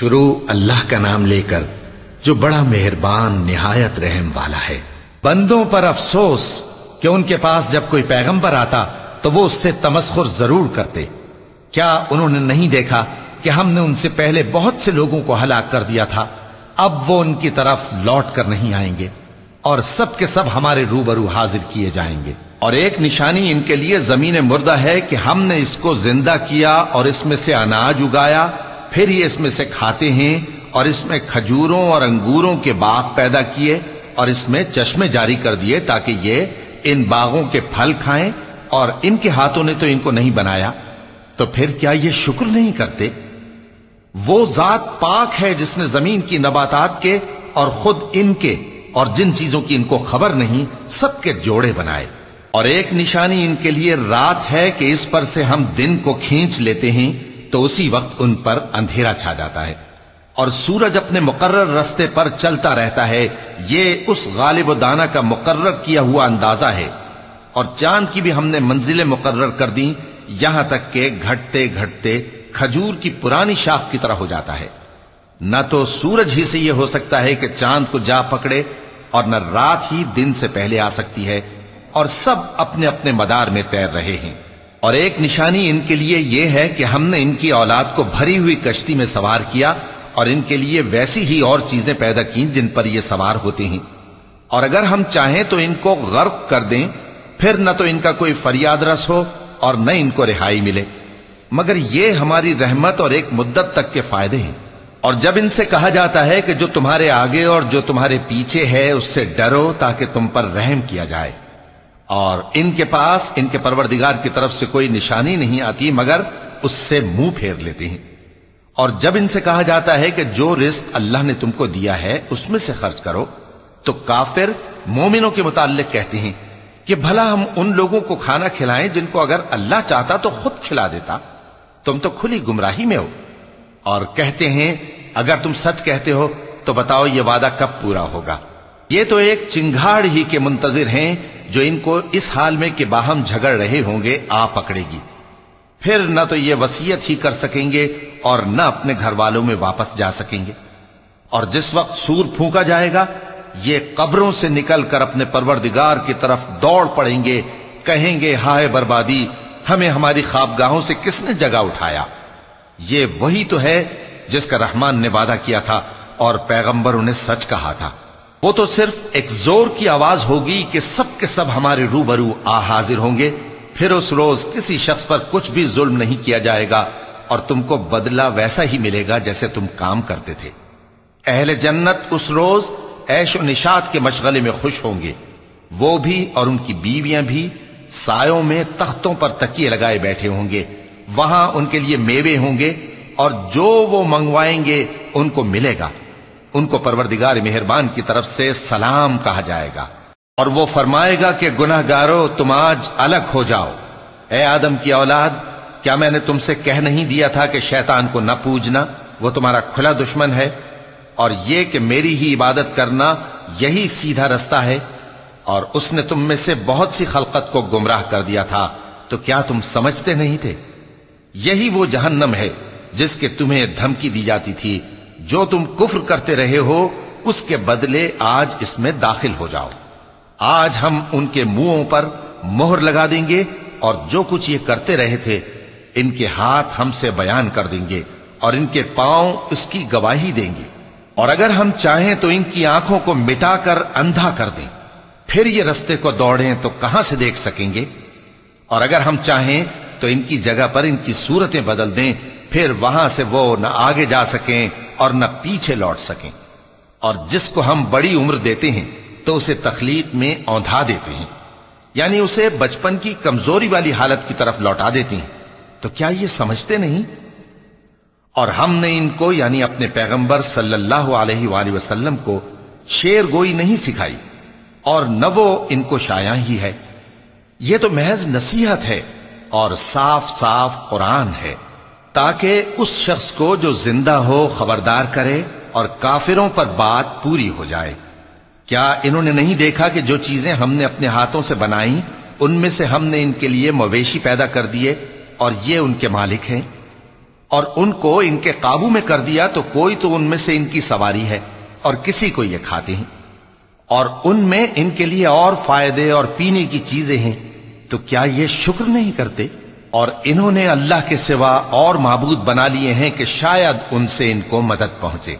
شروع اللہ کا نام لے کر جو بڑا مہربان، نہایت رحم والا ہے۔ بندوں پر افسوس کہ ان کے پاس جب کوئی پیغمبر آتا تو وہ اس سے تمسخر ضرور کرتے۔ کیا انہوں نے نہیں دیکھا کہ ہم نے ان سے پہلے بہت سے لوگوں کو ہلاک کر دیا تھا؟ اب وہ ان کی طرف لوٹ کر نہیں آئیں گے اور سب کے سب ہمارے روبرو حاضر کیے جائیں گے۔ اور ایک نشانی ان کے لیے زمین مردہ ہے کہ ہم نے اس کو زندہ کیا اور اس میں سے اناج اگایا۔ پھر یہ اس میں سے کھاتے ہیں اور اس میں کھجوروں اور انگوروں کے باغ پیدا کیے اور اس میں چشمے جاری کر دیے تاکہ یہ ان باغوں کے پھل کھائیں اور ان کے ہاتھوں نے تو ان کو نہیں بنایا۔ تو پھر کیا یہ شکر نہیں کرتے؟ وہ ذات پاک ہے جس نے زمین کی نباتات کے اور خود ان کے اور جن چیزوں کی ان کو خبر نہیں، سب کے جوڑے بنائے۔ اور ایک نشانی ان کے لیے رات ہے کہ اس پر سے ہم دن کو کھینچ لیتے ہیں۔ تو اسی وقت ان پر اندھیرا چھا جاتا ہے اور سورج اپنے مقرر رستے پر چلتا رہتا ہے، یہ اس غالب و دانا کا مقرر کیا ہوا اندازہ ہے۔ اور چاند کی بھی ہم نے منزلیں مقرر کر دی یہاں تک کہ گھٹتے گھٹتے کھجور کی پرانی شاخ کی طرح ہو جاتا ہے۔ نہ تو سورج ہی سے یہ ہو سکتا ہے کہ چاند کو جا پکڑے اور نہ رات ہی دن سے پہلے آ سکتی ہے اور سب اپنے اپنے مدار میں تیر رہے ہیں۔ اور ایک نشانی ان کے لیے یہ ہے کہ ہم نے ان کی اولاد کو بھری ہوئی کشتی میں سوار کیا اور ان کے لیے ویسی ہی اور چیزیں پیدا کی جن پر یہ سوار ہوتے ہیں۔ اور اگر ہم چاہیں تو ان کو غرق کر دیں، پھر نہ تو ان کا کوئی فریاد رس ہو اور نہ ان کو رہائی ملے۔ مگر یہ ہماری رحمت اور ایک مدت تک کے فائدے ہیں۔ اور جب ان سے کہا جاتا ہے کہ جو تمہارے آگے اور جو تمہارے پیچھے ہے، اس سے ڈرو تاکہ تم پر رحم کیا جائے۔ اور ان کے پاس، ان کے پروردگار کی طرف سے کوئی نشانی نہیں آتی، مگر اس سے منہ پھیر لیتے ہیں۔ اور جب ان سے کہا جاتا ہے کہ جو رزق اللہ نے تم کو دیا ہے، اس میں سے خرچ کرو، تو کافر مومنوں کے متعلق کہتے ہیں کہ بھلا ہم ان لوگوں کو کھانا کھلائیں جن کو اگر اللہ چاہتا تو خود کھلا دیتا۔ تم تو کھلی گمراہی میں ہو۔ اور کہتے ہیں، اگر تم سچ کہتے ہو تو بتاؤ یہ وعدہ کب پورا ہوگا؟ یہ تو ایک چنگاڑ ہی کے منتظر ہیں جو ان کو اس حال میں کہ باہم جھگڑ رہے ہوں گے، آ پکڑے گی۔ پھر نہ تو یہ وسیعت ہی کر سکیں گے اور نہ اپنے گھر والوں میں واپس جا سکیں گے۔ اور جس وقت سور پھونکا جائے گا، یہ قبروں سے نکل کر اپنے پروردگار کی طرف دوڑ پڑیں گے، کہیں گے، ہائے بربادی، ہمیں ہماری خوابگاہوں سے کس نے جگہ اٹھایا؟ یہ وہی تو ہے جس کا رحمان نے وعدہ کیا تھا اور پیغمبروں نے سچ کہا تھا۔ وہ تو صرف ایک زور کی آواز ہوگی کہ سب کے سب ہمارے روبرو آ حاضر ہوں گے۔ پھر اس روز کسی شخص پر کچھ بھی ظلم نہیں کیا جائے گا اور تم کو بدلہ ویسا ہی ملے گا جیسے تم کام کرتے تھے۔ اہل جنت اس روز ایش و نشات کے مشغلے میں خوش ہوں گے۔ وہ بھی اور ان کی بیویاں بھی سایوں میں تختوں پر تکیے لگائے بیٹھے ہوں گے۔ وہاں ان کے لیے میوے ہوں گے اور جو وہ منگوائیں گے ان کو ملے گا۔ ان کو پروردگار مہربان کی طرف سے سلام کہا جائے گا۔ اور وہ فرمائے گا کہ گناہ گارو تم آج الگ ہو جاؤ۔ اے آدم کی اولاد، کیا میں نے تم سے کہہ نہیں دیا تھا کہ شیطان کو نہ پوجنا؟ وہ تمہارا کھلا دشمن ہے۔ اور یہ کہ میری ہی عبادت کرنا یہی سیدھا رستہ ہے۔ اور اس نے تم میں سے بہت سی خلقت کو گمراہ کر دیا تھا۔ تو کیا تم سمجھتے نہیں تھے؟ یہی وہ جہنم ہے جس کے تمہیں دھمکی دی جاتی تھی۔ جو تم کفر کرتے رہے ہو، اس کے بدلے آج اس میں داخل ہو جاؤ۔ آج ہم ان کے منہوں پر مہر لگا دیں گے اور جو کچھ یہ کرتے رہے تھے، ان کے ہاتھ ہم سے بیان کر دیں گے اور ان کے پاؤں اس کی گواہی دیں گے۔ اور اگر ہم چاہیں تو ان کی آنکھوں کو مٹا کر اندھا کر دیں۔ پھر یہ رستے کو دوڑیں تو کہاں سے دیکھ سکیں گے؟ اور اگر ہم چاہیں تو ان کی جگہ پر ان کی صورتیں بدل دیں، پھر وہاں سے وہ نہ آگے جا سکیں۔ اور نہ پیچھے لوٹ سکیں۔ اور جس کو ہم بڑی عمر دیتے ہیں، تو اسے تخلیق میں اوندھا دیتے ہیں۔ یعنی اسے بچپن کی کمزوری والی حالت کی طرف لوٹا دیتے ہیں۔ تو کیا یہ سمجھتے نہیں؟ اور ہم نے ان کو یعنی اپنے پیغمبر صلی اللہ علیہ وآلہ وسلم کو، شیر گوئی نہیں سکھائی۔ اور نہ وہ ان کو شایع ہی ہے۔ یہ تو محض نصیحت ہے اور صاف صاف قرآن ہے۔ تاکہ اس شخص کو جو زندہ ہو خبردار کرے اور کافروں پر بات پوری ہو جائے۔ کیا انہوں نے نہیں دیکھا کہ جو چیزیں ہم نے اپنے ہاتھوں سے بنائی ان میں سے ہم نے ان کے لیے مویشی پیدا کر دیے اور یہ ان کے مالک ہیں؟ اور ان کو ان کے قابو میں کر دیا تو کوئی تو ان میں سے ان کی سواری ہے اور کسی کو یہ کھاتے ہیں۔ اور ان میں ان کے لیے اور فائدے اور پینے کی چیزیں ہیں، تو کیا یہ شکر نہیں کرتے؟ اور انہوں نے اللہ کے سوا اور معبود بنا لیے ہیں کہ شاید ان سے ان کو مدد پہنچے۔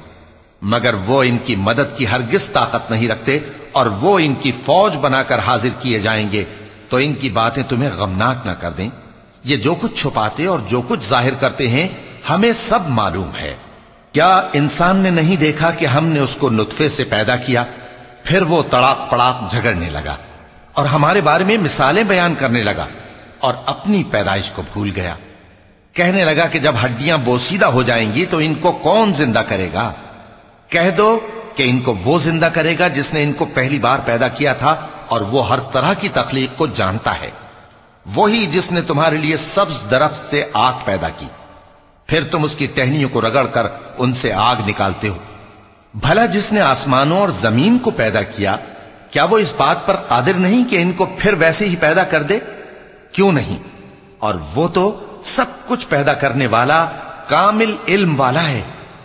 مگر وہ ان کی مدد کی ہرگز طاقت نہیں رکھتے اور وہ ان کی فوج بنا کر حاضر کیے جائیں گے۔ تو ان کی باتیں تمہیں غمناک نہ کر دیں۔ یہ جو کچھ چھپاتے اور جو کچھ ظاہر کرتے ہیں ہمیں سب معلوم ہے۔ کیا انسان نے نہیں دیکھا کہ ہم نے اس کو نطفے سے پیدا کیا؟ پھر وہ تڑاک پڑاک جھگڑنے لگا اور ہمارے بارے میں مثالیں بیان کرنے لگا۔ اور اپنی پیدائش کو بھول گیا۔ کہنے لگا کہ جب ہڈیاں بوسیدہ ہو جائیں گی تو ان کو کون زندہ کرے گا؟ کہہ دو کہ ان کو وہ زندہ کرے گا جس نے ان کو پہلی بار پیدا کیا تھا اور وہ ہر طرح کی تخلیق کو جانتا ہے۔ وہی جس نے تمہارے لیے سبز درخت سے آگ پیدا کی۔ پھر تم اس کی ٹہنیوں کو رگڑ کر ان سے آگ نکالتے ہو۔ بھلا جس نے آسمانوں اور زمین کو پیدا کیا کیا وہ اس بات پر قادر نہیں کہ ان کو پھر ویسے ہی پیدا کر دے؟ کیوں نہیں؟ اور وہ تو سب کچھ پیدا کرنے والا کامل علم والا ہے۔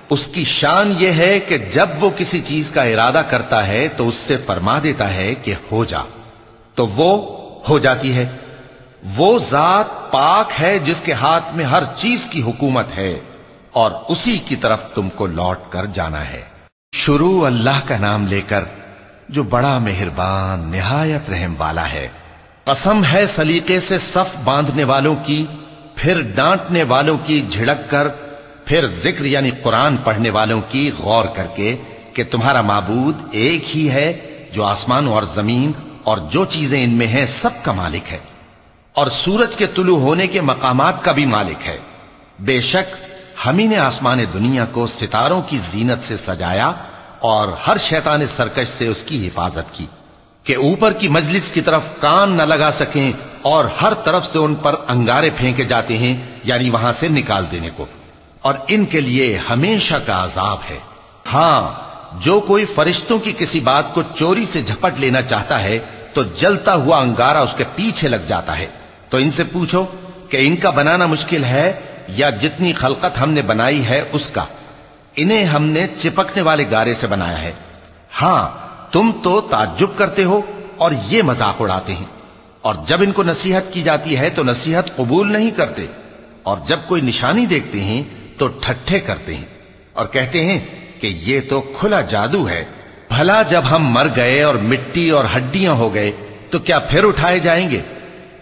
اس کی شان یہ ہے کہ جب وہ کسی چیز کا ارادہ کرتا ہے تو اس سے فرما دیتا ہے کہ ہو جا۔ تو وہ ہو جاتی ہے۔ وہ ذات پاک ہے جس کے ہاتھ میں ہر چیز کی حکومت ہے اور اسی کی طرف تم کو لوٹ کر جانا ہے۔ شروع اللہ کا نام لے کر جو بڑا مہربان، نہایت رحم والا ہے۔ قسم ہے سلیقے سے صف باندھنے والوں کی، پھر ڈانٹنے والوں کی جھڑک کر، پھر ذکر یعنی قرآن پڑھنے والوں کی غور کر کے کہ تمہارا معبود ایک ہی ہے جو آسمان اور زمین اور جو چیزیں ان میں ہیں سب کا مالک ہے۔ اور سورج کے طلوع ہونے کے مقامات کا بھی مالک ہے۔ بے شک ہمیں نے آسمان دنیا کو ستاروں کی زینت سے سجایا اور ہر شیطان سرکش سے اس کی حفاظت کی۔ کہ اوپر کی مجلس کی طرف کان نہ لگا سکیں اور ہر طرف سے ان پر انگارے پھینکے جاتے ہیں یعنی وہاں سے نکال دینے کو۔ اور ان کے لیے ہمیشہ کا عذاب ہے۔ ہاں جو کوئی فرشتوں کی کسی بات کو چوری سے جھپٹ لینا چاہتا ہے، تو جلتا ہوا انگارا اس کے پیچھے لگ جاتا ہے۔ تو ان سے پوچھو کہ ان کا بنانا مشکل ہے یا جتنی خلقت ہم نے بنائی ہے اس کا؟ انہیں ہم نے چپکنے والے گارے سے بنایا ہے۔ ہاں تم تو تعجب کرتے ہو اور یہ مذاق اڑاتے ہیں۔ اور جب ان کو نصیحت کی جاتی ہے تو نصیحت قبول نہیں کرتے۔ اور جب کوئی نشانی دیکھتے ہیں تو ٹھٹھے کرتے ہیں۔ اور کہتے ہیں کہ یہ تو کھلا جادو ہے۔ بھلا جب ہم مر گئے اور مٹی اور ہڈیاں ہو گئے تو کیا پھر اٹھائے جائیں گے؟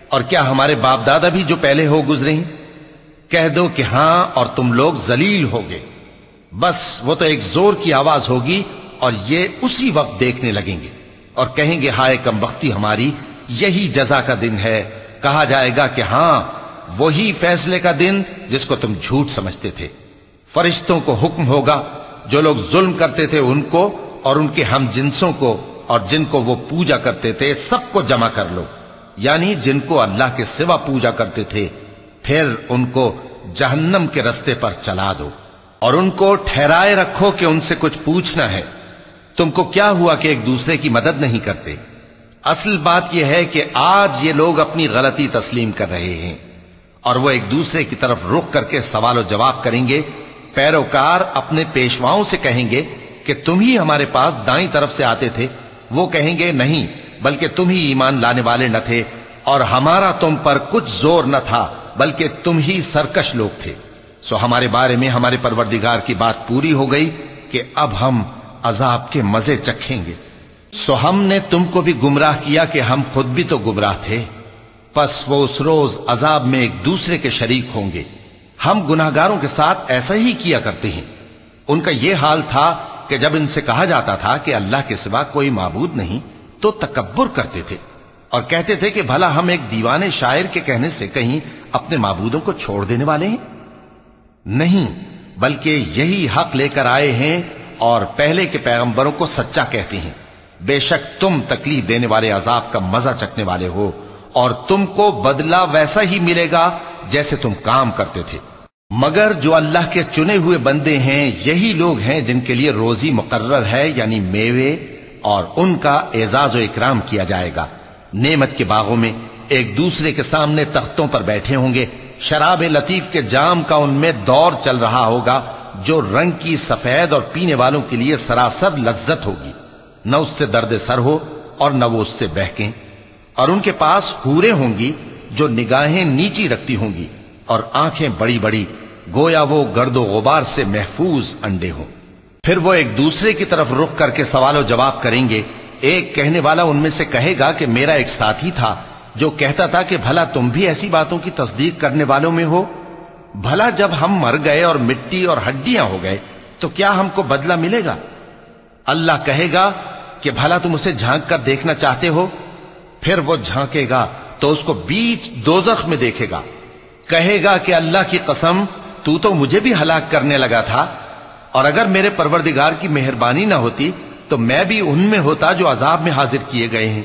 اور کیا ہمارے باپ دادا بھی جو پہلے ہو گزرے ہیں؟ کہہ دو کہ ہاں اور تم لوگ زلیل ہوگے۔ بس وہ تو ایک زور کی آواز ہوگی اور یہ اسی وقت دیکھنے لگیں گے اور کہیں گے، ہائے کم بختی ہماری، یہی جزا کا دن ہے۔ کہا جائے گا کہ ہاں وہی فیصلے کا دن جس کو تم جھوٹ سمجھتے تھے۔ فرشتوں کو حکم ہوگا، جو لوگ ظلم کرتے تھے ان کو اور ان کے ہم جنسوں کو اور جن کو وہ پوجا کرتے تھے، سب کو جمع کر لو۔ یعنی جن کو اللہ کے سوا پوجا کرتے تھے، پھر ان کو جہنم کے رستے پر چلا دو۔ اور ان کو ٹھہرائے رکھو کہ ان سے کچھ پوچھنا ہے۔ تم کو کیا ہوا کہ ایک دوسرے کی مدد نہیں کرتے؟ اصل بات یہ ہے کہ آج یہ لوگ اپنی غلطی تسلیم کر رہے ہیں اور وہ ایک دوسرے کی طرف رخ کر کے سوال و جواب کریں گے، پیروکار اپنے پیشواؤں سے کہیں گے کہ تم ہی ہمارے پاس دائیں طرف سے آتے تھے۔ وہ کہیں گے، نہیں، بلکہ تم ہی ایمان لانے والے نہ تھے اور ہمارا تم پر کچھ زور نہ تھا، بلکہ تم ہی سرکش لوگ تھے۔ سو ہمارے بارے میں ہمارے پروردگار کی بات پوری ہو گئی کہ اب ہم عذاب کے مزے چکھیں گے۔ سو ہم نے تم کو بھی گمراہ کیا کہ ہم خود بھی تو گمراہ تھے۔ پس وہ اس روز عذاب میں ایک دوسرے کے شریک ہوں گے۔ ہم گناہگاروں کے ساتھ ایسا ہی کیا کرتے ہیں۔ ان کا یہ حال تھا کہ جب ان سے کہا جاتا تھا کہ اللہ کے سوا کوئی معبود نہیں، تو تکبر کرتے تھے۔ اور کہتے تھے کہ بھلا ہم ایک دیوانے شاعر کے کہنے سے کہیں اپنے معبودوں کو چھوڑ دینے والے ہیں؟ نہیں، بلکہ یہی حق لے کر آئے ہیں اور پہلے کے پیغمبروں کو سچا کہتے ہیں۔ بے شک تم تکلیف دینے والے عذاب کا مزہ چکنے والے ہو اور تم کو بدلہ ویسا ہی ملے گا جیسے تم کام کرتے تھے۔ مگر جو اللہ کے چنے ہوئے بندے ہیں، یہی لوگ ہیں جن کے لیے روزی مقرر ہے یعنی میوے، اور ان کا اعزاز و اکرام کیا جائے گا۔ نعمت کے باغوں میں ایک دوسرے کے سامنے تختوں پر بیٹھے ہوں گے۔ شراب لطیف کے جام کا ان میں دور چل رہا ہوگا۔ جو رنگ کی سفید اور پینے والوں کے لیے سراسر لذت ہوگی۔ نہ اس سے درد سر ہو اور نہ وہ اس سے بہکیں۔ اور ان کے پاس ہورے ہوں گی جو نگاہیں نیچی رکھتی ہوں گی اور آنکھیں بڑی بڑی، گویا وہ گرد و غبار سے محفوظ انڈے ہوں۔ پھر وہ ایک دوسرے کی طرف رخ کر کے سوال و جواب کریں گے۔ ایک کہنے والا ان میں سے کہے گا کہ میرا ایک ساتھی تھا جو کہتا تھا کہ بھلا تم بھی ایسی باتوں کی تصدیق کرنے والوں میں ہو۔ بھلا جب ہم مر گئے اور مٹی اور ہڈیاں ہو گئے، تو کیا ہم کو بدلہ ملے گا؟ اللہ کہے گا کہ بھلا تم اسے جھانک کر دیکھنا چاہتے ہو، پھر وہ جھانکے گا تو اس کو بیچ دوزخ میں دیکھے گا۔ کہے گا کہ اللہ کی قسم، تو تو مجھے بھی ہلاک کرنے لگا تھا، اور اگر میرے پروردگار کی مہربانی نہ ہوتی، تو میں بھی ان میں ہوتا جو عذاب میں حاضر کیے گئے ہیں۔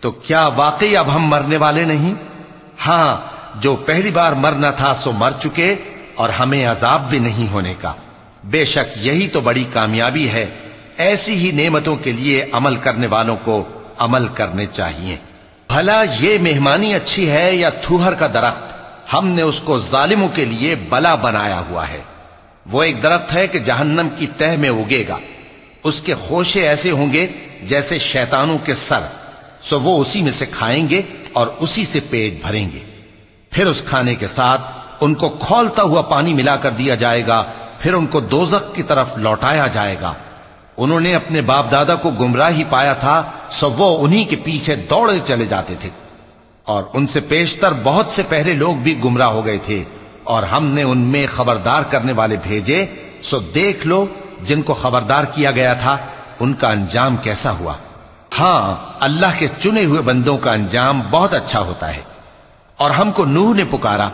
تو کیا واقعی اب ہم مرنے والے نہیں؟ ہاں جو پہلی بار مرنا تھا سو مر چکے اور ہمیں عذاب بھی نہیں ہونے کا۔ بے شک یہی تو بڑی کامیابی ہے۔ ایسی ہی نعمتوں کے لیے عمل کرنے والوں کو عمل کرنے چاہیے۔ بھلا یہ مہمانی اچھی ہے یا تھوہر کا درخت؟ ہم نے اس کو ظالموں کے لیے بلا بنایا ہوا ہے۔ وہ ایک درخت ہے کہ جہنم کی تہ میں اگے گا۔ اس کے خوشے ایسے ہوں گے جیسے شیطانوں کے سر۔ سو وہ اسی میں سے کھائیں گے اور اسی سے پیٹ بھریں گے۔ پھر اس کھانے کے ساتھ ان کو کھولتا ہوا پانی ملا کر دیا جائے گا، پھر ان کو دوزخ کی طرف لوٹایا جائے گا۔ انہوں نے اپنے باپ دادا کو گمراہ ہی پایا تھا، سو وہ انہی کے پیچھے دوڑے چلے جاتے تھے۔ اور ان سے پیشتر بہت سے پہلے لوگ بھی گمراہ ہو گئے تھے۔ اور ہم نے ان میں خبردار کرنے والے بھیجے، سو دیکھ لو جن کو خبردار کیا گیا تھا، ان کا انجام کیسا ہوا۔ ہاں اللہ کے چنے ہوئے بندوں کا انجام بہت اچھا ہوتا ہے۔ اور ہم کو نوح نے پکارا،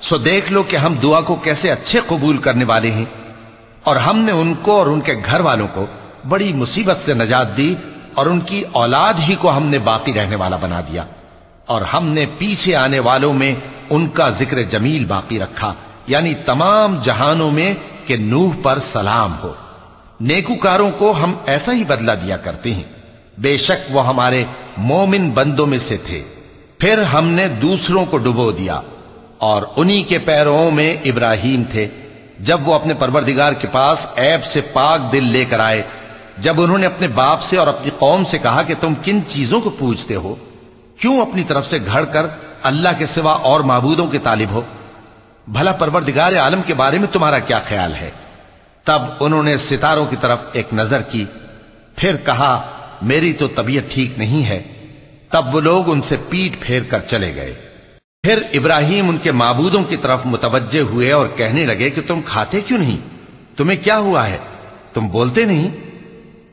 سو دیکھ لو کہ ہم دعا کو کیسے اچھے قبول کرنے والے ہیں۔ اور ہم نے ان کو اور ان کے گھر والوں کو بڑی مصیبت سے نجات دی اور ان کی اولاد ہی کو ہم نے باقی رہنے والا بنا دیا۔ اور ہم نے پیچھے آنے والوں میں ان کا ذکر جمیل باقی رکھا یعنی تمام جہانوں میں کہ نوح پر سلام ہو۔ نیکوکاروں کو ہم ایسا ہی بدلہ دیا کرتے ہیں۔ بے شک وہ ہمارے مومن بندوں میں سے تھے۔ پھر ہم نے دوسروں کو ڈبو دیا اور انہی کے پیروں میں ابراہیم تھے۔ جب وہ اپنے پروردگار کے پاس عیب سے پاک دل لے کر آئے، جب انہوں نے اپنے باپ سے اور اپنی قوم سے کہا کہ تم کن چیزوں کو پوچھتے ہو؟ کیوں اپنی طرف سے گھڑ کر اللہ کے سوا اور معبودوں کے طالب ہو؟ بھلا پروردگار عالم کے بارے میں تمہارا کیا خیال ہے؟ تب انہوں نے ستاروں کی طرف ایک نظر کی، پھر کہا، میری تو طبیعت ٹھیک نہیں ہے۔ تب وہ لوگ ان سے پیٹ پھیر کر چلے گئے۔ پھر ابراہیم ان کے معبودوں کی طرف متوجہ ہوئے اور کہنے لگے کہ تم کھاتے کیوں نہیں؟ تمہیں کیا ہوا ہے؟ تم بولتے نہیں؟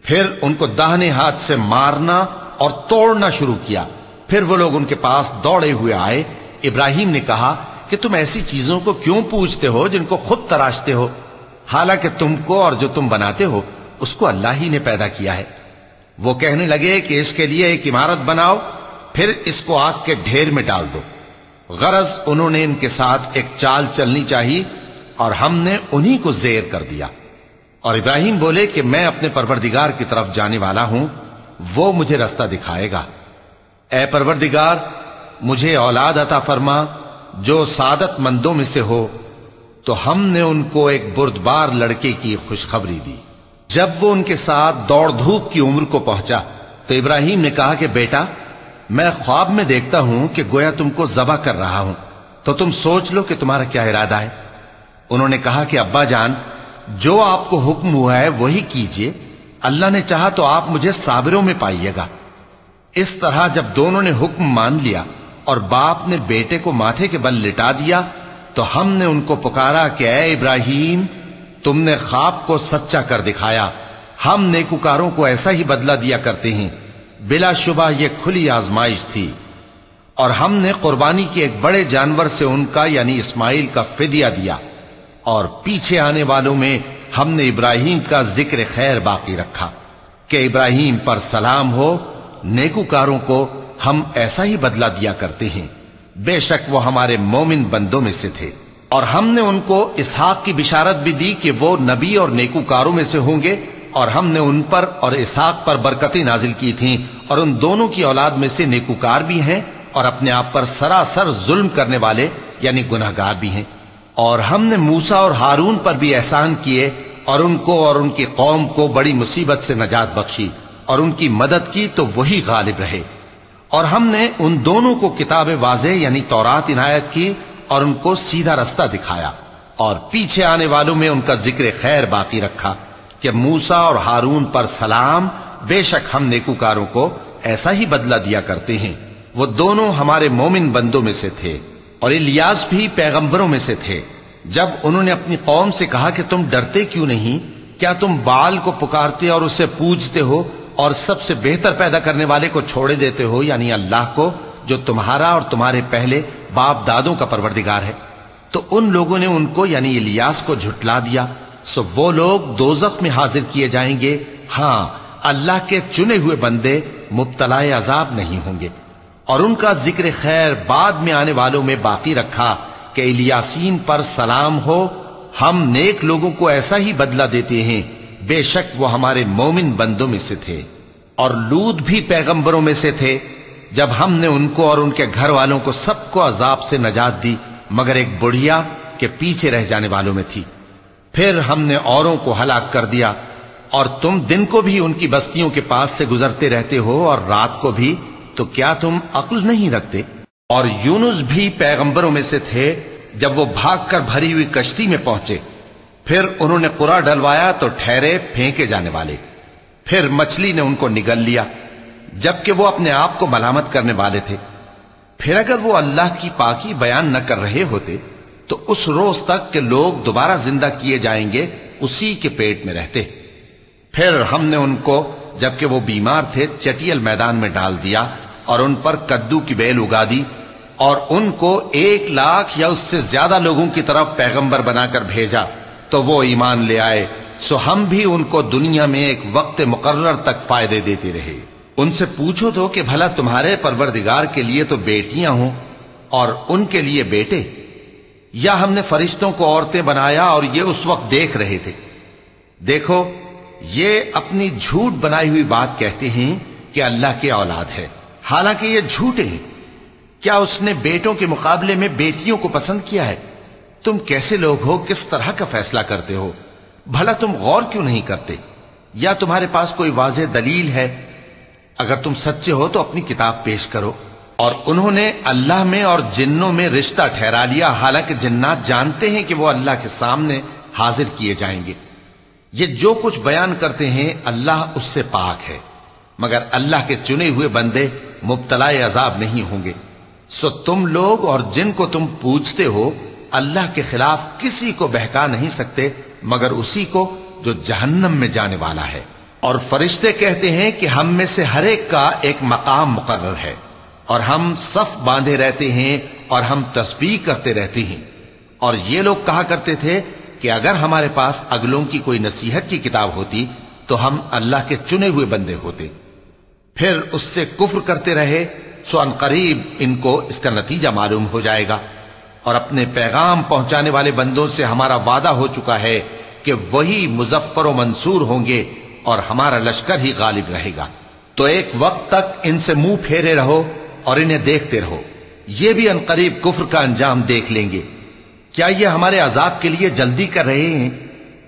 پھر ان کو داہنے ہاتھ سے مارنا اور توڑنا شروع کیا۔ پھر وہ لوگ ان کے پاس دوڑے ہوئے آئے۔ ابراہیم نے کہا کہ تم ایسی چیزوں کو کیوں پوچھتے ہو جن کو خود تراشتے ہو؟ حالانکہ تم کو اور جو تم بناتے ہو، اس کو اللہ ہی نے پیدا کیا ہے۔ وہ کہنے لگے کہ اس کے لیے ایک عمارت بناؤ، پھر اس کو آگ کے ڈھیر میں ڈال دو۔ غرض انہوں نے ان کے ساتھ ایک چال چلنی چاہیے اور ہم نے انہی کو زیر کر دیا۔ اور ابراہیم بولے کہ میں اپنے پروردگار کی طرف جانے والا ہوں، وہ مجھے رستہ دکھائے گا۔ اے پروردگار، مجھے اولاد عطا فرما، جو سعادت مندوں میں سے ہو، تو ہم نے ان کو ایک بردبار لڑکے کی خوشخبری دی۔ جب وہ ان کے ساتھ دوڑ دھوپ کی عمر کو پہنچا تو ابراہیم نے کہا کہ بیٹا، میں خواب میں دیکھتا ہوں کہ گویا تم کو ذبح کر رہا ہوں، تو تم سوچ لو کہ تمہارا کیا ارادہ ہے۔ انہوں نے کہا کہ ابا جان، جو آپ کو حکم ہوا ہے وہی کیجیے۔ اللہ نے چاہا تو آپ مجھے صابروں میں پائیے گا۔ اس طرح جب دونوں نے حکم مان لیا اور باپ نے بیٹے کو ماتھے کے بل لٹا دیا، تو ہم نے ان کو پکارا کہ اے ابراہیم تم نے خواب کو سچا کر دکھایا۔ ہم نیکوکاروں کو ایسا ہی بدلہ دیا کرتے ہیں۔ بلا شبہ یہ کھلی آزمائش تھی۔ اور ہم نے قربانی کے ایک بڑے جانور سے ان کا یعنی اسماعیل کا فدیہ دیا۔ اور پیچھے آنے والوں میں ہم نے ابراہیم کا ذکر خیر باقی رکھا۔ کہ ابراہیم پر سلام ہو، نیکوکاروں کو ہم ایسا ہی بدلہ دیا کرتے ہیں۔ بے شک وہ ہمارے مومن بندوں میں سے تھے۔ اور ہم نے ان کو اسحاق کی بشارت بھی دی کہ وہ نبی اور نیکوکاروں میں سے ہوں گے، اور ہم نے ان پر اور اسحاق پر برکتیں نازل کی تھیں، اور ان دونوں کی اولاد میں سے نیکوکار بھی ہیں اور اپنے آپ پر سراسر ظلم کرنے والے یعنی گناہ گار بھی ہیں۔ اور ہم نے موسا اور ہارون پر بھی احسان کیے، اور ان کو اور ان کی قوم کو بڑی مصیبت سے نجات بخشی، اور ان کی مدد کی تو وہی غالب رہے۔ اور ہم نے ان دونوں کو کتاب واضح یعنی تورات عنایت کی اور ان کو سیدھا رستہ دکھایا اور پیچھے آنے والوں میں ان کا ذکر خیر باقی رکھا کہ موسا اور ہارون پر سلام بے شک ہم نیکوکاروں کو ایسا ہی بدلہ دیا کرتے ہیں۔ وہ دونوں ہمارے مومن بندوں میں سے تھے اور الیاس بھی پیغمبروں میں سے تھے۔ جب انہوں نے اپنی قوم سے کہا کہ تم ڈرتے کیوں نہیں؟ کیا تم بال کو پکارتے اور اسے پوجتے ہو اور سب سے بہتر پیدا کرنے والے کو چھوڑے دیتے ہو؟ یعنی اللہ کو جو تمہارا اور تمہارے پہلے باپ دادوں کا پروردگار ہے۔ تو ان لوگوں نے ان کو یعنی الیاس کو جھٹلا دیا۔ سو وہ لوگ دوزخ میں حاضر کیے جائیں گے۔ ہاں اللہ کے چنے ہوئے بندے مبتلا عذاب نہیں ہوں گے۔ اور ان کا ذکر خیر بعد میں آنے والوں میں باقی رکھا کہ الیاسین پر سلام ہو۔ ہم نیک لوگوں کو ایسا ہی بدلہ دیتے ہیں۔ بے شک وہ ہمارے مومن بندوں میں سے تھے۔ اور لود بھی پیغمبروں میں سے تھے۔ جب ہم نے ان کو اور ان کے گھر والوں کو سب کو عذاب سے نجات دی، مگر ایک بڑھیا کے پیچھے رہ جانے والوں میں تھی۔ پھر ہم نے اوروں کو ہلاک کر دیا، اور تم دن کو بھی ان کی بستیوں کے پاس سے گزرتے رہتے ہو، اور رات کو بھی، تو کیا تم عقل نہیں رکھتے؟ اور یونس بھی پیغمبروں میں سے تھے جب وہ بھاگ کر بھری ہوئی کشتی میں پہنچے۔ پھر انہوں نے قرا ڈلوایا تو ٹھہرے پھینکے جانے والے۔ پھر مچھلی نے ان کو نگل لیا۔ جبکہ وہ اپنے آپ کو ملامت کرنے والے تھے۔ پھر اگر وہ اللہ کی پاکی بیان نہ کر رہے ہوتے، تو اس روز تک کہ لوگ دوبارہ زندہ کیے جائیں گے، اسی کے پیٹ میں رہتے۔ پھر ہم نے ان کو، جبکہ وہ بیمار تھے، چٹیل میدان میں ڈال دیا اور ان پر کدو کی بیل اگا دی اور ان کو ایک لاکھ یا اس سے زیادہ لوگوں کی طرف پیغمبر بنا کر بھیجا۔ تو وہ ایمان لے آئے۔ سو ہم بھی ان کو دنیا میں ایک وقت مقرر تک فائدے دیتے رہے۔ ان سے پوچھو تو کہ بھلا تمہارے پروردگار کے لیے تو بیٹیاں ہوں اور ان کے لیے بیٹے، یا ہم نے فرشتوں کو عورتیں بنایا اور یہ اس وقت دیکھ رہے تھے؟ دیکھو، یہ اپنی جھوٹ بنائی ہوئی بات کہتے ہیں کہ اللہ کی اولاد ہے۔ حالانکہ یہ جھوٹے ہیں۔ کیا اس نے بیٹوں کے مقابلے میں بیٹیوں کو پسند کیا ہے؟ تم کیسے لوگ ہو؟ کس طرح کا فیصلہ کرتے ہو؟ بھلا تم غور کیوں نہیں کرتے؟ یا تمہارے پاس کوئی واضح دلیل ہے اگر تم سچے ہو تو اپنی کتاب پیش کرو۔ اور انہوں نے اللہ میں اور جنوں میں رشتہ ٹھہرا لیا۔ حالانکہ جنات جانتے ہیں کہ وہ اللہ کے سامنے حاضر کیے جائیں گے۔ یہ جو کچھ بیان کرتے ہیں، اللہ اس سے پاک ہے۔ مگر اللہ کے چنے ہوئے بندے مبتلا عذاب نہیں ہوں گے۔ سو تم لوگ اور جن کو تم پوچھتے ہو، اللہ کے خلاف کسی کو بہکا نہیں سکتے، مگر اسی کو جو جہنم میں جانے والا ہے۔ اور فرشتے کہتے ہیں کہ ہم میں سے ہر ایک کا ایک مقام مقرر ہے اور ہم صف باندھے رہتے ہیں اور ہم تسبیح کرتے رہتے ہیں۔ اور یہ لوگ کہا کرتے تھے کہ اگر ہمارے پاس اگلوں کی کوئی نصیحت کی کتاب ہوتی تو ہم اللہ کے چنے ہوئے بندے ہوتے۔ پھر اس سے کفر کرتے رہے سو ان قریب ان کو اس کا نتیجہ معلوم ہو جائے گا۔ اور اپنے پیغام پہنچانے والے بندوں سے ہمارا وعدہ ہو چکا ہے کہ وہی مظفر و منصور ہوں گے اور ہمارا لشکر ہی غالب رہے گا۔ تو ایک وقت تک ان سے منہ پھیرے رہو اور انہیں دیکھتے رہو۔ یہ بھی ان قریب کفر کا انجام دیکھ لیں گے۔ کیا یہ ہمارے عذاب کے لیے جلدی کر رہے ہیں؟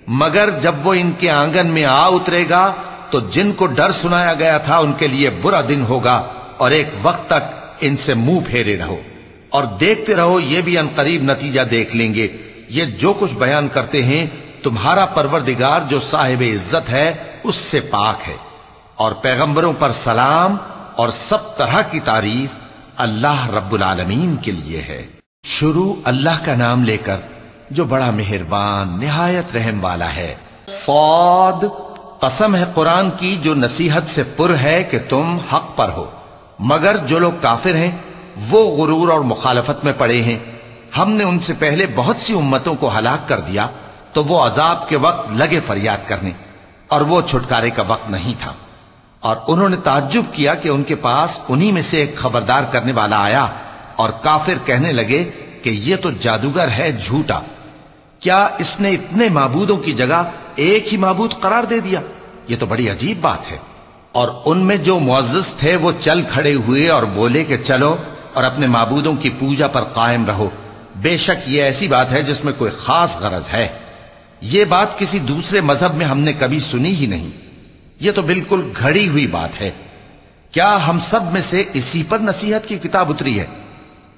مگر جب وہ ان کے آنگن میں آ اترے گا، تو جن کو ڈر سنایا گیا تھا، ان کے لیے برا دن ہوگا۔ اور ایک وقت تک ان سے منہ پھیرے رہو۔ اور دیکھتے رہو، یہ بھی ان قریب نتیجہ دیکھ لیں گے۔ یہ جو کچھ بیان کرتے ہیں، تمہارا پروردگار جو صاحب عزت ہے اس سے پاک ہے اور پیغمبروں پر سلام اور سب طرح کی تعریف اللہ رب العالمین کے لیے ہے۔ شروع اللہ کا نام لے کر جو بڑا مہربان، نہایت رحم والا ہے۔ صاد، قسم ہے قرآن کی جو نصیحت سے پر ہے کہ تم حق پر ہو۔ مگر جو لوگ کافر ہیں، وہ غرور اور مخالفت میں پڑے ہیں۔ ہم نے ان سے پہلے بہت سی امتوں کو ہلاک کر دیا تو وہ عذاب کے وقت لگے فریاد کرنے۔ اور وہ چھٹکارے کا وقت نہیں تھا۔ اور انہوں نے تعجب کیا کہ ان کے پاس انہی میں سے ایک خبردار کرنے والا آیا اور کافر کہنے لگے کہ یہ تو جادوگر ہے جھوٹا۔ کیا اس نے اتنے معبودوں کی جگہ ایک ہی معبود قرار دے دیا؟ یہ تو بڑی عجیب بات ہے۔ اور ان میں جو معزز تھے وہ چل کھڑے ہوئے اور بولے کہ چلو اور اپنے معبودوں کی پوجا پر قائم رہو۔ بے شک یہ ایسی بات ہے جس میں کوئی خاص غرض ہے۔ یہ بات کسی دوسرے مذہب میں ہم نے کبھی سنی ہی نہیں۔ یہ تو بالکل گھڑی ہوئی بات ہے۔ کیا ہم سب میں سے اسی پر نصیحت کی کتاب اتری ہے؟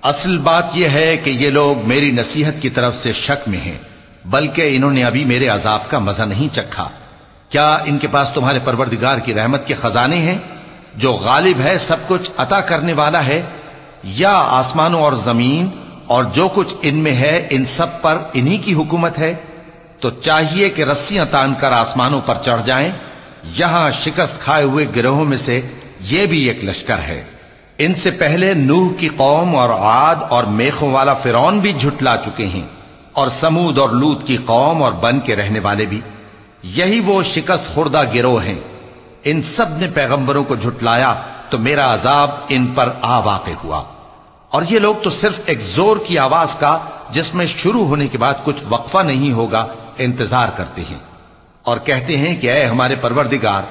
اصل بات یہ ہے کہ یہ لوگ میری نصیحت کی طرف سے شک میں ہیں، بلکہ انہوں نے ابھی میرے عذاب کا مزہ نہیں چکھا۔ کیا ان کے پاس تمہارے پروردگار کی رحمت کے خزانے ہیں؟ جو غالب ہے، سب کچھ عطا کرنے والا ہے۔ یا آسمانوں اور زمین اور جو کچھ ان میں ہے، ان سب پر انہی کی حکومت ہے؟ تو چاہیے کہ رسیاں تان کر آسمانوں پر چڑھ جائیں۔ یہاں شکست کھائے ہوئے گروہوں میں سے یہ بھی ایک لشکر ہے۔ ان سے پہلے نوح کی قوم اور عاد اور میخوں والا فرون بھی جھٹلا چکے ہیں اور سمود اور لوت کی قوم اور بن کے رہنے والے بھی۔ یہی وہ شکست خوردہ گروہ ہیں۔ ان سب نے پیغمبروں کو جھٹلایا تو میرا عذاب ان پر آ واقع ہوا۔ اور یہ لوگ تو صرف ایک زور کی آواز کا جس میں شروع ہونے کے بعد کچھ وقفہ نہیں ہوگا، انتظار کرتے ہیں۔ اور کہتے ہیں کہ اے ہمارے پروردگار،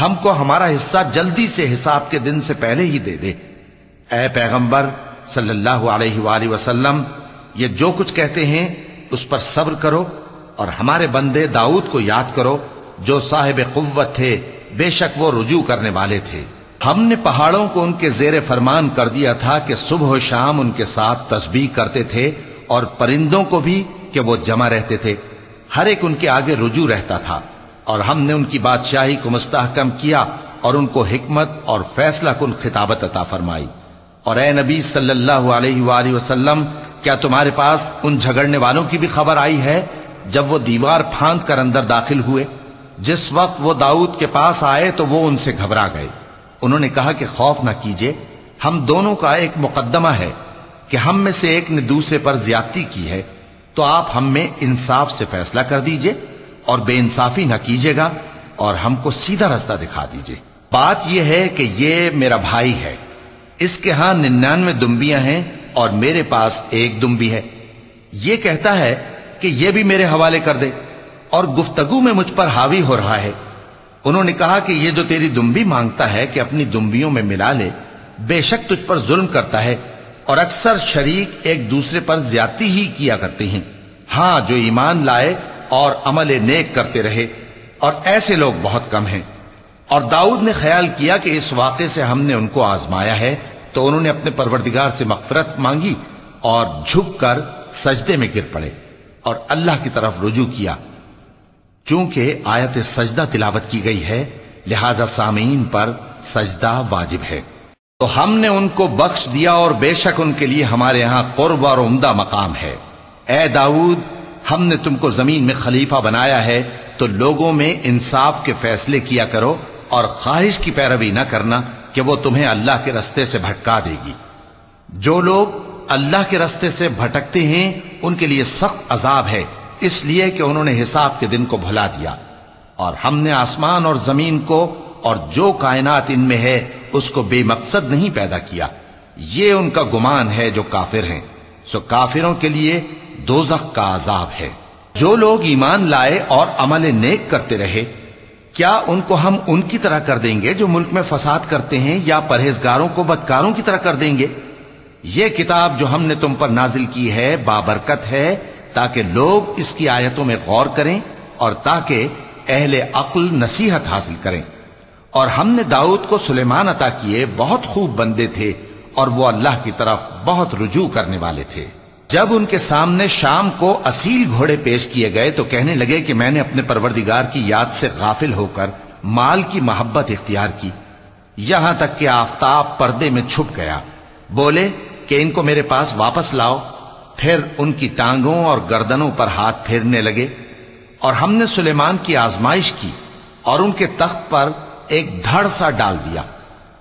ہم کو ہمارا حصہ جلدی سے حساب کے دن سے پہلے ہی دے دے۔ اے پیغمبر، صلی اللہ علیہ وآلہ وسلم، یہ جو کچھ کہتے ہیں، اس پر صبر کرو اور ہمارے بندے داؤد کو یاد کرو، جو صاحب قوت تھے، بے شک وہ رجوع کرنے والے تھے۔ ہم نے پہاڑوں کو ان کے زیر فرمان کر دیا تھا کہ صبح و شام ان کے ساتھ تسبیح کرتے تھے۔ اور پرندوں کو بھی کہ وہ جمع رہتے تھے۔ ہر ایک ان کے آگے رجوع رہتا تھا۔ اور ہم نے ان کی بادشاہی کو مستحکم کیا اور ان کو حکمت اور فیصلہ کن خطابت عطا فرمائی۔ اور اے نبی صلی اللہ علیہ وآلہ وسلم، کیا تمہارے پاس ان جھگڑنے والوں کی بھی خبر آئی ہے جب وہ دیوار پھاند کر اندر داخل ہوئے؟ جس وقت وہ داؤد کے پاس آئے تو وہ ان سے گھبرا گئے۔ انہوں نے کہا کہ خوف نہ کیجیے ہم دونوں کا ایک مقدمہ ہے۔ کہ ہم میں سے ایک نے دوسرے پر زیادتی کی ہے، تو آپ ہم میں انصاف سے فیصلہ کر دیجیے اور بے انصافی نہ کیجیے گا اور ہم کو سیدھا رستہ دکھا دیجیے۔ بات یہ ہے کہ یہ میرا بھائی ہے۔ اس کے ہاں ننانوے دمبیاں ہیں اور میرے پاس ایک دمبی ہے۔ یہ کہتا ہے کہ یہ بھی میرے حوالے کر دے اور گفتگو میں مجھ پر حاوی ہو رہا ہے۔ انہوں نے کہا کہ یہ جو تیری دمبی مانگتا ہے کہ اپنی دمبیوں میں ملا لے، بے شک تجھ پر ظلم کرتا ہے۔ اور اکثر شریک ایک دوسرے پر زیادتی ہی کیا کرتے ہیں۔ ہاں جو ایمان لائے اور عمل نیک کرتے رہے، اور ایسے لوگ بہت کم ہیں۔ اور داؤد نے خیال کیا کہ اس واقعے سے ہم نے ان کو آزمایا ہے، تو انہوں نے اپنے پروردگار سے مغفرت مانگی اور جھک کر سجدے میں گر پڑے اور اللہ کی طرف رجوع کیا۔ چونکہ آیت سجدہ تلاوت کی گئی ہے، لہذا سامعین پر سجدہ واجب ہے۔ تو ہم نے ان کو بخش دیا اور بے شک ان کے لیے ہمارے ہاں قرب اور عمدہ مقام ہے۔ اے داؤد، ہم نے تم کو زمین میں خلیفہ بنایا ہے، تو لوگوں میں انصاف کے فیصلے کیا کرو اور خواہش کی پیروی نہ کرنا کہ وہ تمہیں اللہ کے رستے سے بھٹکا دے گی۔ جو لوگ اللہ کے رستے سے بھٹکتے ہیں، ان کے لیے سخت عذاب ہے، اس لیے کہ انہوں نے حساب کے دن کو بھلا دیا۔ اور ہم نے آسمان اور زمین کو اور جو کائنات ان میں ہے اس کو بے مقصد نہیں پیدا کیا۔ یہ ان کا گمان ہے جو کافر ہیں۔ سو کافروں کے لیے دوزخ کا عذاب ہے۔ جو لوگ ایمان لائے اور عمل نیک کرتے رہے، کیا ان کو ہم ان کی طرح کر دیں گے جو ملک میں فساد کرتے ہیں یا پرہیزگاروں کو بدکاروں کی طرح کر دیں گے؟ یہ کتاب جو ہم نے تم پر نازل کی ہے بابرکت ہے تاکہ لوگ اس کی آیتوں میں غور کریں اور تاکہ اہل عقل نصیحت حاصل کریں۔ اور ہم نے داؤد کو سلیمان عطا کیے بہت خوب بندے تھے اور وہ اللہ کی طرف بہت رجوع کرنے والے تھے۔ جب ان کے سامنے شام کو اصیل گھوڑے پیش کیے گئے تو کہنے لگے کہ میں نے اپنے پروردگار کی یاد سے غافل ہو کر مال کی محبت اختیار کی۔ یہاں تک کہ آفتاب پردے میں چھپ گیا۔ بولے کہ ان کو میرے پاس واپس لاؤ۔ پھر ان کی ٹانگوں اور گردنوں پر ہاتھ پھیرنے لگے اور ہم نے سلیمان کی آزمائش کی اور ان کے تخت پر ایک دھڑ سا ڈال دیا۔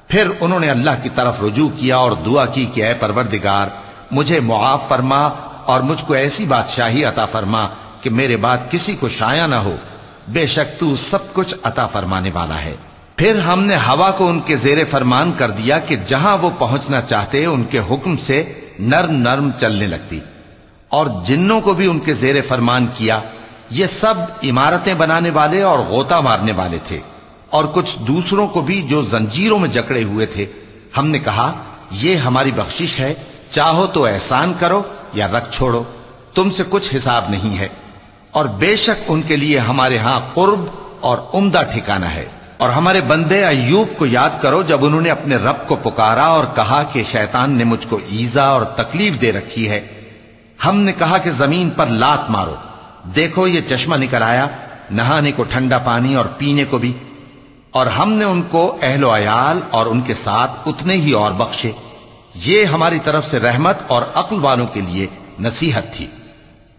پھر انہوں نے اللہ کی طرف رجوع کیا اور دعا کی کہ اے پروردگار، مجھے معاف فرما اور مجھ کو ایسی بادشاہی عطا فرما کہ میرے بعد کسی کو شایا نہ ہو۔ بے شک تو سب کچھ عطا فرمانے والا ہے۔ پھر ہم نے ہوا کو ان کے زیر فرمان کر دیا کہ جہاں وہ پہنچنا چاہتے، ان کے حکم سے نرم نرم چلنے لگتی۔ اور جنوں کو بھی ان کے زیر فرمان کیا۔ یہ سب عمارتیں بنانے والے اور غوطہ مارنے والے تھے۔ اور کچھ دوسروں کو بھی جو زنجیروں میں جکڑے ہوئے تھے۔ ہم نے کہا، یہ ہماری بخشش ہے۔ چاہو تو احسان کرو یا رکھ چھوڑو۔ تم سے کچھ حساب نہیں ہے۔ اور بے شک ان کے لیے ہمارے ہاں قرب اور عمدہ ٹھکانہ ہے۔ اور ہمارے بندے ایوب کو یاد کرو، جب انہوں نے اپنے رب کو پکارا اور کہا کہ شیطان نے مجھ کو ایزا اور تکلیف دے رکھی ہے۔ ہم نے کہا کہ زمین پر لات مارو۔ دیکھو، یہ چشمہ نکل آیا۔ نہانے کو ٹھنڈا پانی اور پینے کو بھی۔ اور ہم نے ان کو اہل و عیال اور ان کے ساتھ اتنے ہی اور بخشے۔ یہ ہماری طرف سے رحمت اور عقل والوں کے لیے نصیحت تھی۔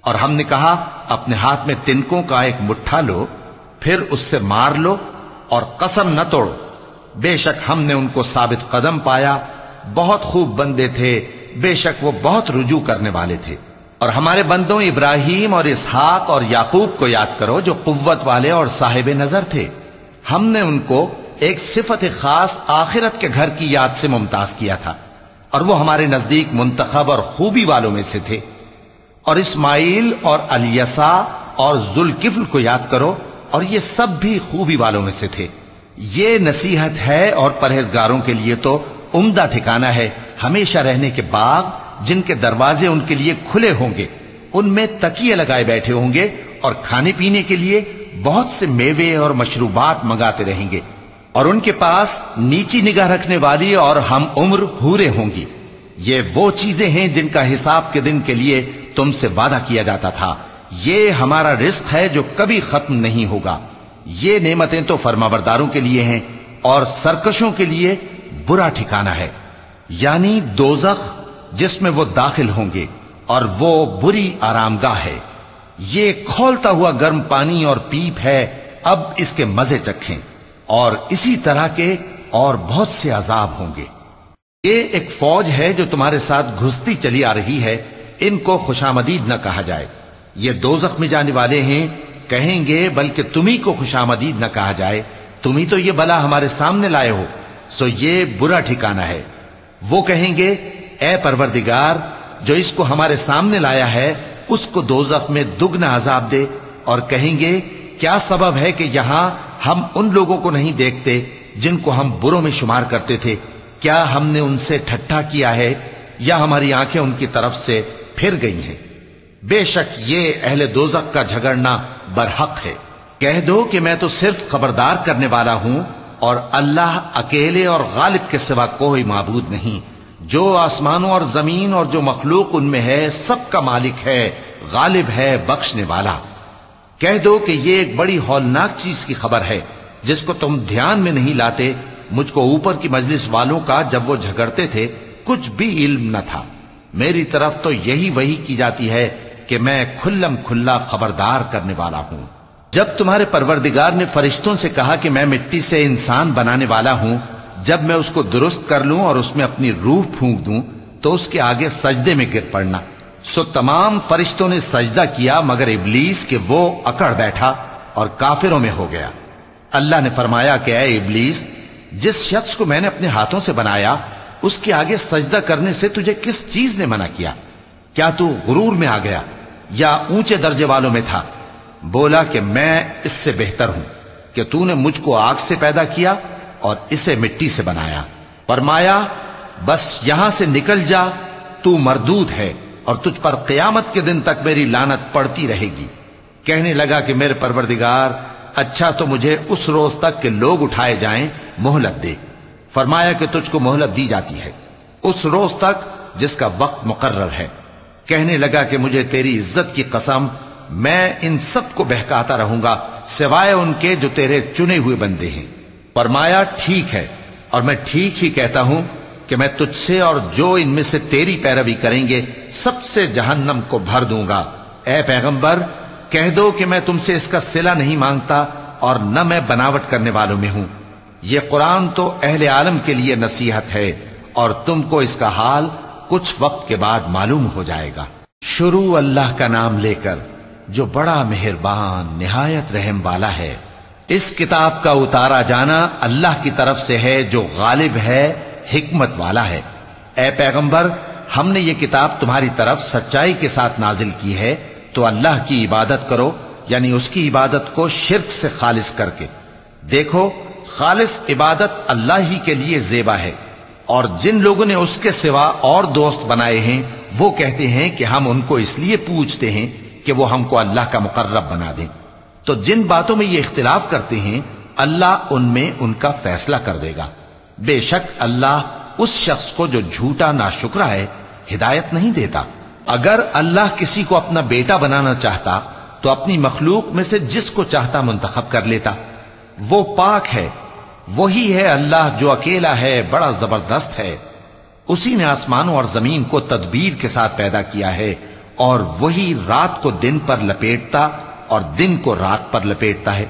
اور ہم نے کہا، اپنے ہاتھ میں تنکوں کا ایک مٹھا لو، پھر اس سے مار لو اور قسم نہ توڑو۔ بے شک ہم نے ان کو ثابت قدم پایا۔ بہت خوب بندے تھے۔ بے شک وہ بہت رجوع کرنے والے تھے۔ اور ہمارے بندوں ابراہیم اور اسحاق اور یعقوب کو یاد کرو جو قوت والے اور صاحب نظر تھے۔ ہم نے ان کو ایک صفت خاص آخرت کے گھر کی یاد سے ممتاز کیا تھا اور وہ ہمارے نزدیک منتخب اور خوبی والوں میں سے تھے۔ اور اسماعیل اور الیسا اور ذوالکفل کو یاد کرو اور یہ سب بھی خوبی والوں میں سے تھے۔ یہ نصیحت ہے اور پرہیزگاروں کے لیے تو عمدہ ٹھکانہ ہے۔ ہمیشہ رہنے کے باغ جن کے دروازے ان کے لیے کھلے ہوں گے، ان میں تکیے لگائے بیٹھے ہوں گے اور کھانے پینے کے لیے بہت سے میوے اور مشروبات منگاتے رہیں گے اور ان کے پاس نیچی نگاہ رکھنے والی اور ہم عمر ہورے ہوں گی۔ یہ وہ چیزیں ہیں جن کا حساب کے دن کے لیے تم سے وعدہ کیا جاتا تھا۔ یہ ہمارا رزق ہے جو کبھی ختم نہیں ہوگا۔ یہ نعمتیں تو فرمابرداروں کے لیے ہیں اور سرکشوں کے لیے برا ٹھکانہ ہے۔ یعنی دوزخ جس میں وہ داخل ہوں گے اور وہ بری آرام گاہ ہے۔ یہ کھولتا ہوا گرم پانی اور پیپ ہے، اب اس کے مزے چکھیں۔ اور اسی طرح کے اور بہت سے عذاب ہوں گے۔ یہ ایک فوج ہے جو تمہارے ساتھ گھستی چلی آ رہی ہے۔ ان کو خوشامدید نہ کہا جائے۔ یہ دو میں جانے والے ہیں۔ کہیں گے، بلکہ تمہیں کو خوشامدید نہ کہا جائے۔ تمہیں تو یہ بلا ہمارے سامنے لائے ہو۔ سو یہ برا ٹھکانہ ہے۔ وہ کہیں گے، اے پروردگار، جو اس کو ہمارے سامنے لایا ہے اس کو دوزخ میں دگنا عذاب دے اور کہیں گے، کیا سبب ہے کہ یہاں ہم ان لوگوں کو نہیں دیکھتے جن کو ہم بروں میں شمار کرتے تھے؟ کیا ہم نے ان سے ٹھٹھا کیا ہے یا ہماری آنکھیں ان کی طرف سے پھر گئی ہیں؟ بے شک یہ اہل دوزخ کا جھگڑنا برحق ہے۔ کہہ دو کہ میں تو صرف خبردار کرنے والا ہوں اور اللہ اکیلے اور غالب کے سوا کوئی معبود نہیں۔ جو آسمانوں اور زمین اور جو مخلوق ان میں ہے، سب کا مالک ہے، غالب ہے، بخشنے والا۔ کہہ دو کہ یہ ایک بڑی ہولناک چیز کی خبر ہے، جس کو تم دھیان میں نہیں لاتے، مجھ کو اوپر کی مجلس والوں کا جب وہ جھگڑتے تھے، کچھ بھی علم نہ تھا۔ میری طرف تو یہی وہی کی جاتی ہے کہ میں کھلم کھلا خبردار کرنے والا ہوں۔ جب تمہارے پروردگار نے فرشتوں سے کہا کہ میں مٹی سے انسان بنانے والا ہوں جب میں اس کو درست کر لوں اور اس میں اپنی روح پھونک دوں، تو اس کے آگے سجدے میں گر پڑنا۔ سو تمام فرشتوں نے سجدہ کیا، مگر ابلیس کہ وہ اکڑ بیٹھا اور کافروں میں ہو گیا۔ اللہ نے فرمایا کہ اے ابلیس، جس شخص کو میں نے اپنے ہاتھوں سے بنایا، اس کے آگے سجدہ کرنے سے تجھے کس چیز نے منع کیا؟ کیا تو غرور میں آ گیا یا اونچے درجے والوں میں تھا؟ بولا کہ میں اس سے بہتر ہوں کہ تو نے مجھ کو آگ سے پیدا کیا اور اسے مٹی سے بنایا۔ فرمایا، بس یہاں سے نکل جا، تو مردود ہے اور تجھ پر قیامت کے دن تک میری لانت پڑتی رہے گی۔ کہنے لگا کہ میرے پروردگار اچھا تو مجھے اس روز تک کہ لوگ اٹھائے جائیں، مہلت دے۔ فرمایا کہ تجھ کو مہلت دی جاتی ہے۔ اس روز تک جس کا وقت مقرر ہے۔ کہنے لگا کہ مجھے تیری عزت کی قسم، میں ان سب کو بہکاتا رہوں گا، سوائے ان کے جو تیرے چنے ہوئے بندے ہیں۔ فرمایا، ٹھیک ہے، اور میں ٹھیک ہی کہتا ہوں کہ میں تجھ سے اور جو ان میں سے تیری پیروی کریں گے، سب سے جہنم کو بھر دوں گا۔ اے پیغمبر، کہہ دو کہ میں تم سے اس کا سلا نہیں مانگتا اور نہ میں بناوٹ کرنے والوں میں ہوں۔ یہ قرآن تو اہل عالم کے لیے نصیحت ہے اور تم کو اس کا حال کچھ وقت کے بعد معلوم ہو جائے گا۔ شروع اللہ کا نام لے کر، جو بڑا مہربان، نہایت رحم والا ہے اس کتاب کا اتارا جانا اللہ کی طرف سے ہے جو غالب ہے، حکمت والا ہے۔ اے پیغمبر، ہم نے یہ کتاب تمہاری طرف سچائی کے ساتھ نازل کی ہے، تو اللہ کی عبادت کرو یعنی اس کی عبادت کو شرک سے خالص کر کے۔ دیکھو، خالص عبادت اللہ ہی کے لیے زیبا ہے۔ اور جن لوگوں نے اس کے سوا اور دوست بنائے ہیں، وہ کہتے ہیں کہ ہم ان کو اس لیے پوچھتے ہیں کہ وہ ہم کو اللہ کا مقرب بنا دیں۔ تو جن باتوں میں یہ اختلاف کرتے ہیں، اللہ ان میں ان کا فیصلہ کر دے گا۔ بے شک اللہ اس شخص کو جو جھوٹا نا ہے، ہدایت نہیں دیتا۔ اگر اللہ کسی کو اپنا بیٹا بنانا چاہتا، تو اپنی مخلوق میں سے جس کو چاہتا منتخب کر لیتا۔ وہ پاک ہے۔ وہی ہے اللہ جو اکیلا ہے، بڑا زبردست ہے۔ اسی نے آسمانوں اور زمین کو تدبیر کے ساتھ پیدا کیا ہے اور وہی رات کو دن پر لپیٹتا اور دن کو رات پر لپیٹتا ہے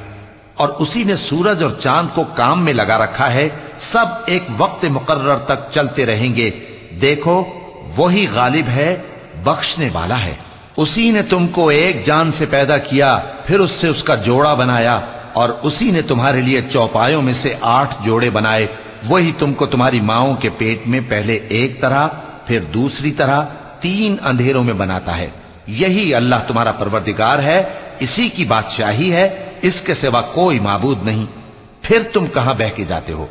اور اسی نے سورج اور چاند کو کام میں لگا رکھا ہے، سب ایک وقت مقرر تک چلتے رہیں گے۔ دیکھو، وہی غالب ہے، بخشنے والا ہے۔ اسی نے تم کو ایک جان سے پیدا کیا، پھر اس سے اس کا جوڑا بنایا، اور اسی نے تمہارے لیے چوپایوں میں سے آٹھ جوڑے بنائے۔ وہی تم کو تمہاری ماؤں کے پیٹ میں پہلے ایک طرح، پھر دوسری طرح، تین اندھیروں میں بناتا ہے۔ یہی اللہ تمہارا پروردگار ہے اسی کی بادشاہی ہے، اس کے سوا کوئی معبود نہیں۔ پھر تم کہاں بہ کے جاتے ہو؟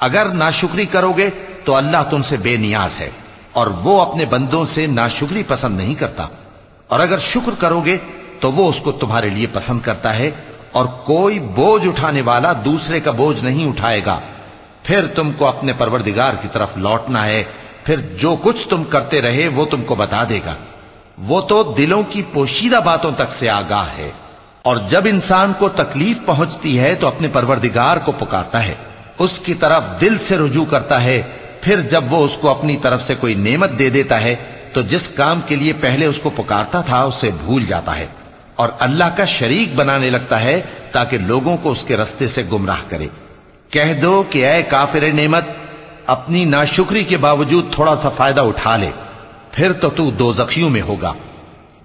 اگر ناشکری کرو گے تو اللہ تم سے بے نیاز ہے، اور وہ اپنے بندوں سے ناشکری پسند نہیں کرتا۔ اور اگر شکر کرو گے تو وہ اس کو تمہارے لیے پسند کرتا ہے، اور کوئی بوجھ اٹھانے والا دوسرے کا بوجھ نہیں اٹھائے گا۔ پھر تم کو اپنے پروردگار کی طرف لوٹنا ہے، پھر جو کچھ تم کرتے رہے وہ تم کو بتا دے گا۔ وہ تو دلوں کی پوشیدہ باتوں تک سے آگاہ ہے۔ اور جب انسان کو تکلیف پہنچتی ہے تو اپنے پروردگار کو پکارتا ہے۔ اس کی طرف دل سے رجوع کرتا ہے۔ پھر جب وہ اس کو اپنی طرف سے کوئی نعمت دے دیتا ہے تو جس کام کے لیے پہلے اس کو پکارتا تھا اسے بھول جاتا ہے۔ اور اللہ کا شریک بنانے لگتا ہے تاکہ لوگوں کو اس کے رستے سے گمراہ کرے۔ کہہ دو کہ اے کافر نعمت، اپنی ناشکری کے باوجود تھوڑا سا فائدہ اٹھا لے۔ پھر تو تو دو زخیوں میں ہوگا۔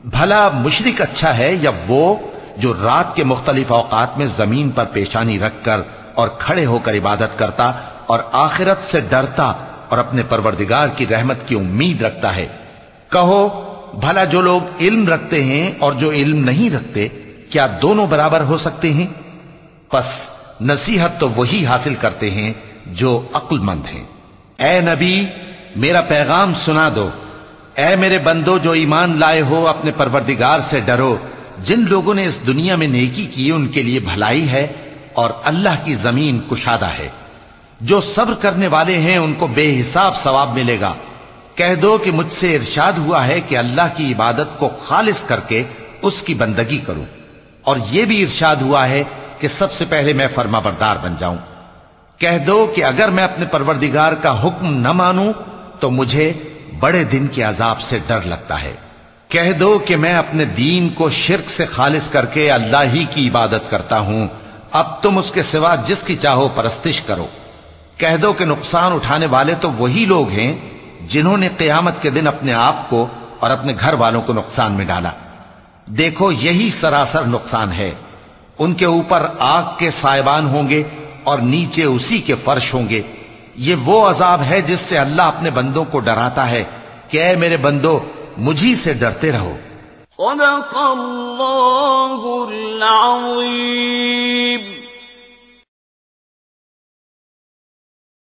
بھلا مشرق اچھا ہے یا وہ جو رات کے مختلف اوقات میں زمین پر پیشانی رکھ کر اور کھڑے ہو کر عبادت کرتا اور آخرت سے ڈرتا اور اپنے پروردگار کی رحمت کی امید رکھتا ہے۔ کہو، بھلا جو لوگ علم رکھتے ہیں اور جو علم نہیں رکھتے، کیا دونوں برابر ہو سکتے ہیں؟ پس نصیحت تو وہی حاصل کرتے ہیں جو عقل مند ہیں۔ اے نبی، میرا پیغام سنا دو۔ اے میرے بندو، جو ایمان لائے ہو، اپنے پروردگار سے ڈرو۔ جن لوگوں نے اس دنیا میں نیکی کی، ان کے لیے بھلائی ہے اور اللہ کی زمین کشادہ ہے۔ جو صبر کرنے والے ہیں، ان کو بے حساب ثواب ملے گا۔ کہہ دو کہ مجھ سے ارشاد ہوا ہے کہ اللہ کی عبادت کو خالص کر کے اس کی بندگی کروں۔ اور یہ بھی ارشاد ہوا ہے کہ سب سے پہلے میں فرما بردار بن جاؤں۔ کہہ دو کہ اگر میں اپنے پروردگار کا حکم نہ مانوں، تو مجھے بڑے دن کے عذاب سے ڈر لگتا ہے۔ کہہ دو کہ میں اپنے دین کو شرک سے خالص کر کے اللہ ہی کی عبادت کرتا ہوں۔ اب تم اس کے سوا جس کی چاہو پرستش کرو۔ کہہ دو کہ نقصان اٹھانے والے تو وہی لوگ ہیں جنہوں نے قیامت کے دن اپنے آپ کو اور اپنے گھر والوں کو نقصان میں ڈالا۔ دیکھو یہی سراسر نقصان ہے۔ ان کے اوپر آگ کے سائبان ہوں گے اور نیچے اسی کے فرش ہوں گے۔ یہ وہ عذاب ہے جس سے اللہ اپنے بندوں کو ڈراتا ہے کہ اے میرے بندو، مجھی سے ڈرتے رہو۔ صدق اللہ العظیم۔